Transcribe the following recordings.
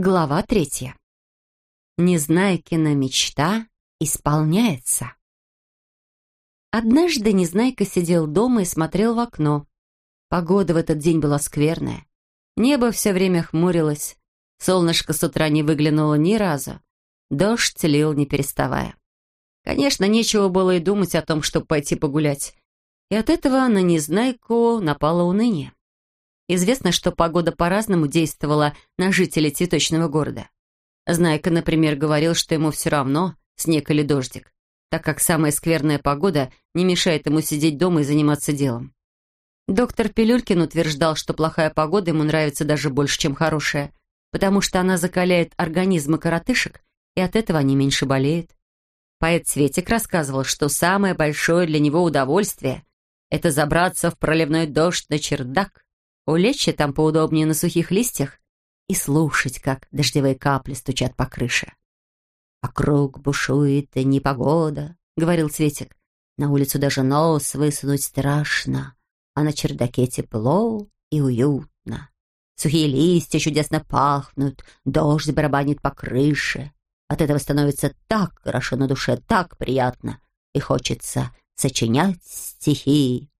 Глава третья. Незнайкина мечта исполняется. Однажды Незнайка сидел дома и смотрел в окно. Погода в этот день была скверная. Небо все время хмурилось. Солнышко с утра не выглянуло ни разу. Дождь лил, не переставая. Конечно, нечего было и думать о том, чтобы пойти погулять. И от этого на Незнайку напало уныние. Известно, что погода по-разному действовала на жителей цветочного города. Знайка, например, говорил, что ему все равно, снег или дождик, так как самая скверная погода не мешает ему сидеть дома и заниматься делом. Доктор Пилюлькин утверждал, что плохая погода ему нравится даже больше, чем хорошая, потому что она закаляет организмы коротышек, и от этого они меньше болеют. Поэт Светик рассказывал, что самое большое для него удовольствие — это забраться в проливной дождь на чердак, улечься там поудобнее на сухих листьях и слушать, как дождевые капли стучат по крыше. «Вокруг бушует непогода», — говорил Цветик. «На улицу даже нос высунуть страшно, а на чердаке тепло и уютно. Сухие листья чудесно пахнут, дождь барабанит по крыше. От этого становится так хорошо на душе, так приятно, и хочется сочинять стихи».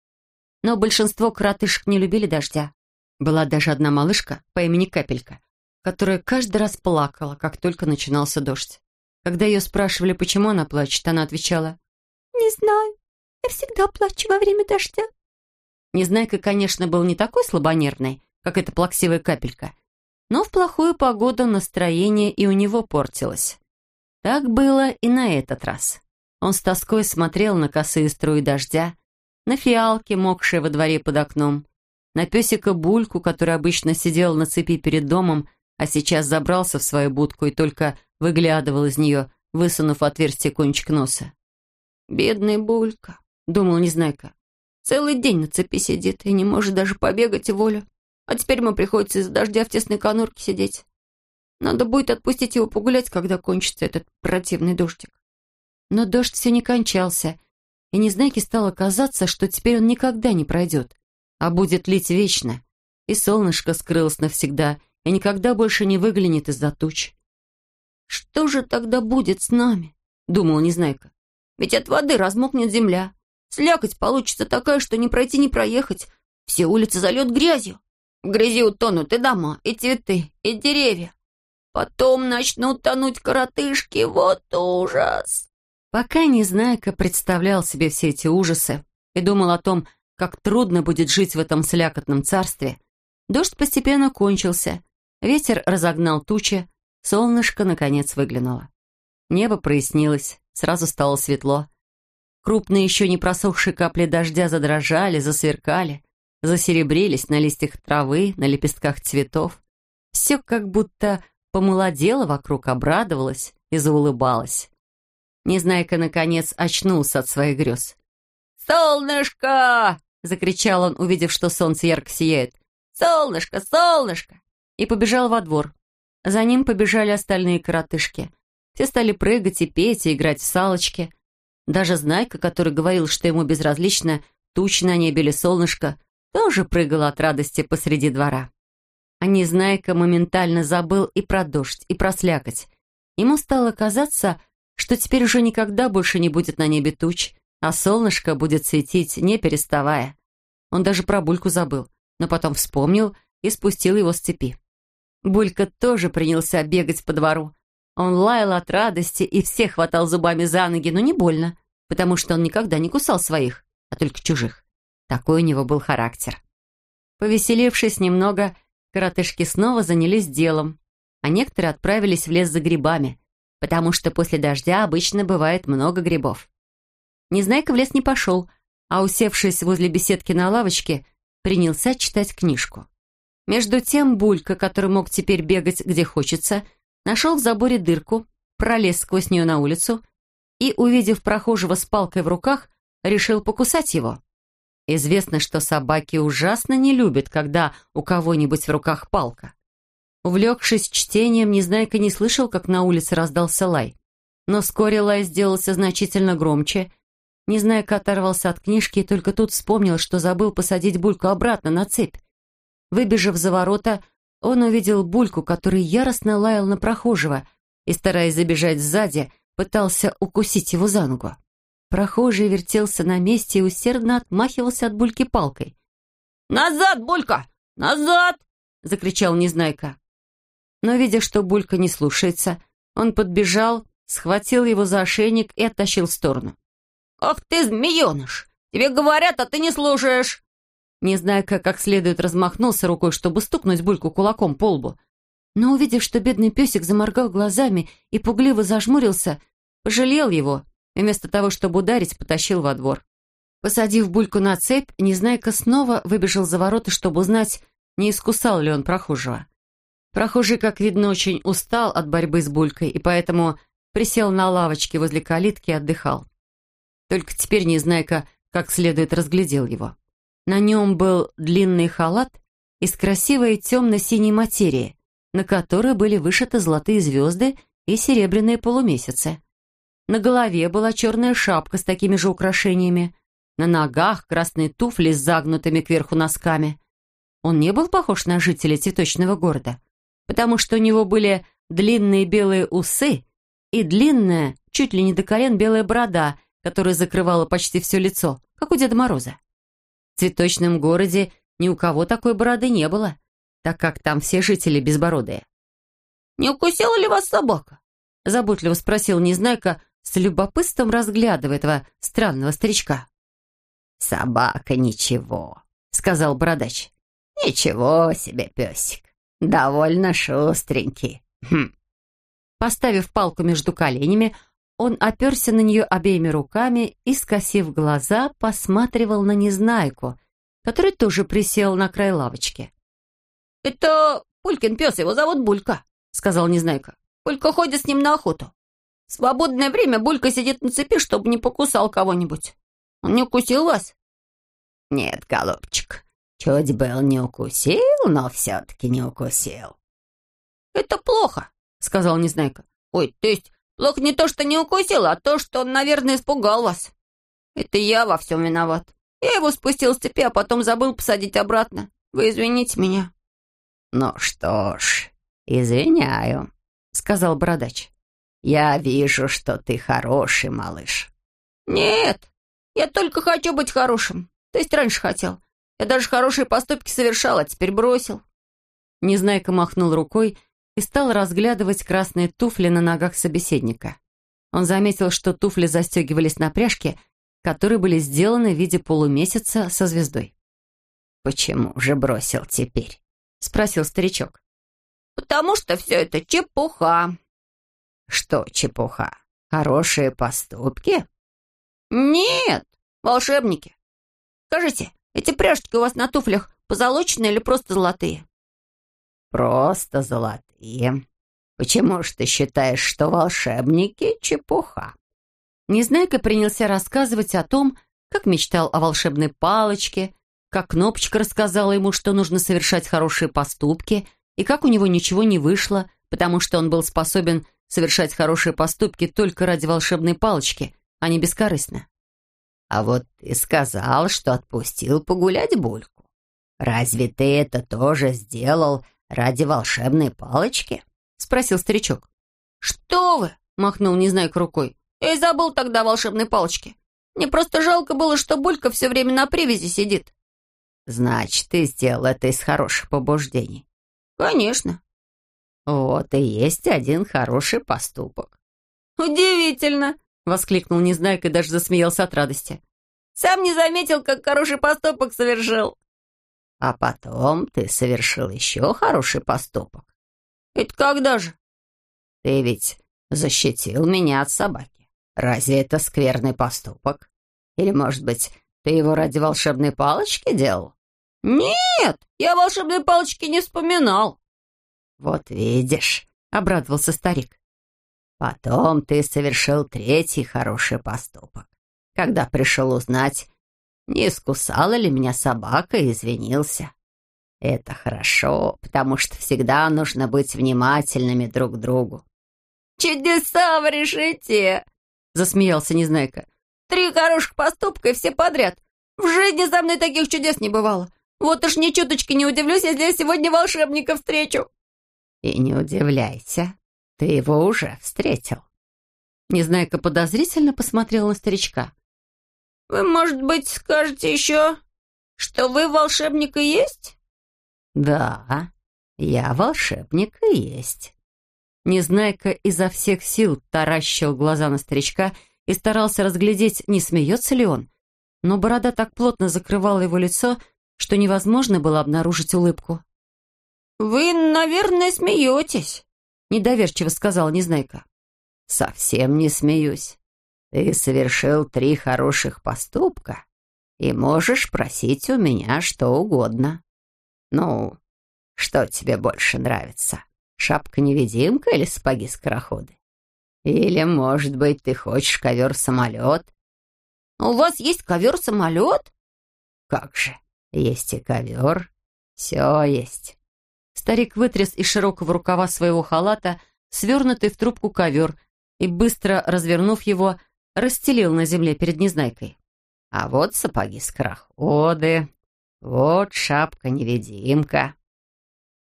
Но большинство кротышек не любили дождя. Была даже одна малышка по имени Капелька, которая каждый раз плакала, как только начинался дождь. Когда ее спрашивали, почему она плачет, она отвечала, «Не знаю, я всегда плачу во время дождя». Незнайка, конечно, был не такой слабонервный, как эта плаксивая капелька, но в плохую погоду настроение и у него портилось. Так было и на этот раз. Он с тоской смотрел на косые струи дождя, на фиалки, мокшие во дворе под окном, на песика Бульку, который обычно сидел на цепи перед домом, а сейчас забрался в свою будку и только выглядывал из нее, высунув отверстие кончик носа. «Бедный Булька», — думал Незнайка. «Целый день на цепи сидит и не может даже побегать и волю. А теперь ему приходится из-за дождя в тесной конурке сидеть. Надо будет отпустить его погулять, когда кончится этот противный дождик». Но дождь все не кончался, и Незнайке стало казаться, что теперь он никогда не пройдет а будет лить вечно, и солнышко скрылось навсегда, и никогда больше не выглянет из-за туч. «Что же тогда будет с нами?» — думал Незнайка. «Ведь от воды размокнет земля. Слякоть получится такая, что не пройти, не проехать. Все улицы зальет грязью. В грязи утонут и дома, и цветы, и деревья. Потом начнут тонуть коротышки. Вот ужас!» Пока Незнайка представлял себе все эти ужасы и думал о том, как трудно будет жить в этом слякотном царстве, дождь постепенно кончился, ветер разогнал тучи, солнышко, наконец, выглянуло. Небо прояснилось, сразу стало светло. Крупные еще не просохшие капли дождя задрожали, засверкали, засеребрились на листьях травы, на лепестках цветов. Все как будто помолодело вокруг, обрадовалось и заулыбалось. Незнайка, наконец, очнулся от своих грез. «Солнышко!» — закричал он, увидев, что солнце ярко сияет. «Солнышко, солнышко!» И побежал во двор. За ним побежали остальные коротышки. Все стали прыгать и петь, и играть в салочки. Даже Знайка, который говорил, что ему безразлично туч на небе или солнышко, тоже прыгал от радости посреди двора. А Незнайка моментально забыл и про дождь, и про слякоть. Ему стало казаться, что теперь уже никогда больше не будет на небе туч, а солнышко будет светить, не переставая. Он даже про Бульку забыл, но потом вспомнил и спустил его с цепи. Булька тоже принялся бегать по двору. Он лаял от радости и всех хватал зубами за ноги, но не больно, потому что он никогда не кусал своих, а только чужих. Такой у него был характер. Повеселившись немного, коротышки снова занялись делом, а некоторые отправились в лес за грибами, потому что после дождя обычно бывает много грибов. Незнайка в лес не пошел, а, усевшись возле беседки на лавочке, принялся читать книжку. Между тем Булька, который мог теперь бегать где хочется, нашел в заборе дырку, пролез сквозь нее на улицу и, увидев прохожего с палкой в руках, решил покусать его. Известно, что собаки ужасно не любят, когда у кого-нибудь в руках палка. Увлекшись чтением, Незнайка не слышал, как на улице раздался лай. Но вскоре лай сделался значительно громче, Незнайка оторвался от книжки и только тут вспомнил, что забыл посадить Бульку обратно на цепь. Выбежав за ворота, он увидел Бульку, который яростно лаял на прохожего и, стараясь забежать сзади, пытался укусить его за ногу. Прохожий вертелся на месте и усердно отмахивался от Бульки палкой. «Назад, Булька! Назад!» — закричал Незнайка. Но, видя, что Булька не слушается, он подбежал, схватил его за ошейник и оттащил в сторону. «Ах ты, змееныш! Тебе говорят, а ты не слушаешь!» Незнайка как следует размахнулся рукой, чтобы стукнуть Бульку кулаком по лбу. Но, увидев, что бедный песик заморгал глазами и пугливо зажмурился, пожалел его и вместо того, чтобы ударить, потащил во двор. Посадив Бульку на цепь, Незнайка снова выбежал за ворота, чтобы узнать, не искусал ли он прохожего. Прохожий, как видно, очень устал от борьбы с Булькой, и поэтому присел на лавочке возле калитки и отдыхал. Только теперь Незнайка как следует разглядел его. На нем был длинный халат из красивой темно-синей материи, на которой были вышиты золотые звезды и серебряные полумесяцы. На голове была черная шапка с такими же украшениями, на ногах красные туфли с загнутыми кверху носками. Он не был похож на жителя цветочного города, потому что у него были длинные белые усы и длинная, чуть ли не до колен, белая борода, которая закрывала почти все лицо, как у Деда Мороза. В цветочном городе ни у кого такой бороды не было, так как там все жители безбородые. «Не укусила ли вас собака?» заботливо спросил Незнайка, с любопытством разглядывая этого странного старичка. «Собака ничего», — сказал бородач. «Ничего себе, песик. Довольно шустренький. Хм». Поставив палку между коленями, он оперся на нее обеими руками и, скосив глаза, посматривал на Незнайку, который тоже присел на край лавочки. «Это Пулькин пес, его зовут Булька», — сказал Незнайка. «Пулька ходит с ним на охоту. В свободное время Булька сидит на цепи, чтобы не покусал кого-нибудь. Он не укусил вас?» «Нет, голубчик, чуть был не укусил, но все-таки не укусил». «Это плохо», — сказал Незнайка. «Ой, то есть плохо не то, что не укусил, а то, что он, наверное, испугал вас. Это я во всем виноват. Я его спустил с цепи, а потом забыл посадить обратно. Вы извините меня». «Ну что ж, извиняю», — сказал бородач. «Я вижу, что ты хороший малыш». «Нет, я только хочу быть хорошим. То есть раньше хотел. Я даже хорошие поступки совершал, а теперь бросил». Незнайка махнул рукой и стал разглядывать красные туфли на ногах собеседника. Он заметил, что туфли застегивались на пряжке, которые были сделаны в виде полумесяца со звездой. «Почему же бросил теперь?» — спросил старичок. «Потому что все это чепуха», что чепуха? Хорошие поступки? Нет, волшебники. Скажите, эти пряжки у вас на туфлях позолоченные или просто золотые? Просто золотые. Почему ж ты считаешь, что волшебники — чепуха? Незнайка принялся рассказывать о том, как мечтал о волшебной палочке, как Кнопочка рассказала ему, что нужно совершать хорошие поступки, и как у него ничего не вышло, потому что он был способен совершать хорошие поступки только ради волшебной палочки, а не бескорыстно. А вот ты сказал, что отпустил погулять Бульку. Разве ты это тоже сделал ради волшебной палочки? Спросил старичок. Что вы? Махнул Незнайка рукой. Я и забыл тогда о волшебной палочке. Мне просто жалко было, что Булька все время на привязи сидит. Значит, ты сделал это из хороших побуждений. Конечно. «Вот и есть один хороший поступок». «Удивительно!» — воскликнул Незнайка и даже засмеялся от радости. «Сам не заметил, как хороший поступок совершил». «А потом ты совершил еще хороший поступок». «Это когда же?» «Ты ведь защитил меня от собаки. Разве это скверный поступок? Или, может быть, ты его ради волшебной палочки делал?» «Нет, я волшебной палочки не вспоминал». «Вот видишь», — обрадовался старик. «Потом ты совершил третий хороший поступок. Когда пришел узнать, не искусала ли меня собака, и извинился. Это хорошо, потому что всегда нужно быть внимательными друг к другу». «Чудеса вы решите!» — засмеялся Незнайка. «Три хороших поступка и все подряд. В жизни за мной таких чудес не бывало. Вот уж ни чуточки не удивлюсь, если я сегодня волшебника встречу». «И не удивляйся, ты его уже встретил». Незнайка подозрительно посмотрел на старичка. «Вы, может быть, скажете еще, что вы волшебник и есть?» «Да, я волшебник и есть». Незнайка изо всех сил таращил глаза на старичка и старался разглядеть, не смеется ли он. Но борода так плотно закрывала его лицо, что невозможно было обнаружить улыбку. «Вы, наверное, смеетесь», — недоверчиво сказал Незнайка. «Совсем не смеюсь. Ты совершил три хороших поступка и можешь просить у меня что угодно. Ну, что тебе больше нравится, шапка-невидимка или сапоги-скороходы? Или, может быть, ты хочешь ковер-самолет?» «У вас есть ковер-самолет?» «Как же, есть и ковер, все есть». Старик вытряс из широкого рукава своего халата свернутый в трубку ковер и, быстро развернув его, расстелил на земле перед Незнайкой. «А вот сапоги-скороходы, вот шапка-невидимка».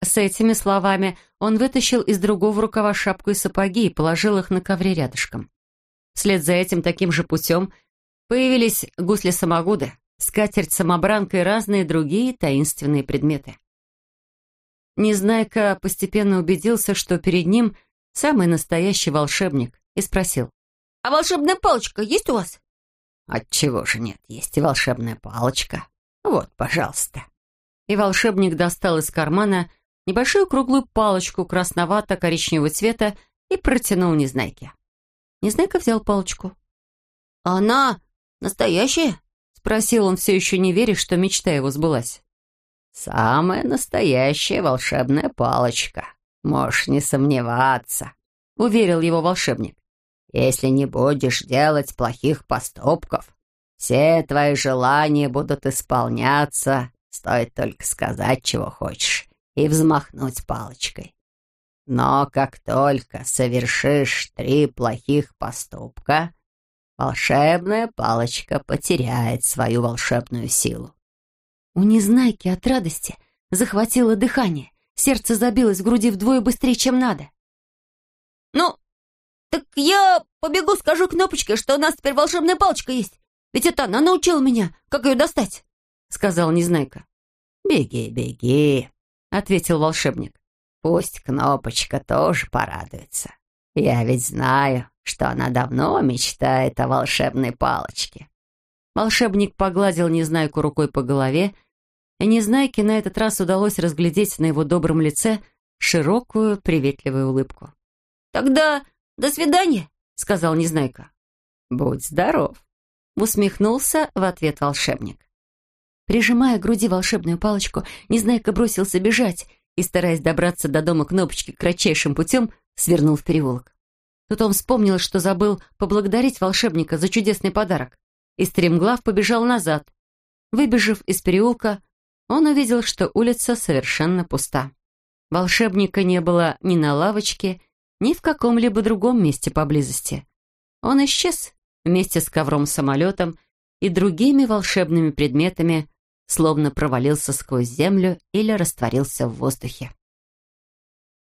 С этими словами он вытащил из другого рукава шапку и сапоги и положил их на ковре рядышком. Вслед за этим таким же путем появились гусли-самогуды, скатерть-самобранка и разные другие таинственные предметы. Незнайка постепенно убедился, что перед ним самый настоящий волшебник, и спросил. «А волшебная палочка есть у вас?» «Отчего же нет, есть и волшебная палочка. Вот, пожалуйста». И волшебник достал из кармана небольшую круглую палочку красновато-коричневого цвета и протянул Незнайке. Незнайка взял палочку. «Она настоящая?» — спросил он, все еще не веря, что мечта его сбылась. «Самая настоящая волшебная палочка. Можешь не сомневаться», — уверил его волшебник. «Если не будешь делать плохих поступков, все твои желания будут исполняться, стоит только сказать, чего хочешь, и взмахнуть палочкой. Но как только совершишь три плохих поступка, волшебная палочка потеряет свою волшебную силу. У Незнайки от радости захватило дыхание. Сердце забилось в груди вдвое быстрее, чем надо. «Ну, так я побегу, скажу Кнопочке, что у нас теперь волшебная палочка есть. Ведь это она научила меня, как ее достать», — сказал Незнайка. «Беги, беги», — ответил волшебник. «Пусть Кнопочка тоже порадуется. Я ведь знаю, что она давно мечтает о волшебной палочке». Волшебник погладил Незнайку рукой по голове, и Незнайке на этот раз удалось разглядеть на его добром лице широкую, приветливую улыбку. «Тогда до свидания», — сказал Незнайка. «Будь здоров», — усмехнулся в ответ волшебник. Прижимая к груди волшебную палочку, Незнайка бросился бежать и, стараясь добраться до дома кнопочки кратчайшим путем, свернул в переулок. Тут он вспомнил, что забыл поблагодарить волшебника за чудесный подарок, и стремглав побежал назад. Выбежав из переулка, он увидел, что улица совершенно пуста. Волшебника не было ни на лавочке, ни в каком-либо другом месте поблизости. Он исчез вместе с ковром-самолетом и другими волшебными предметами, словно провалился сквозь землю или растворился в воздухе.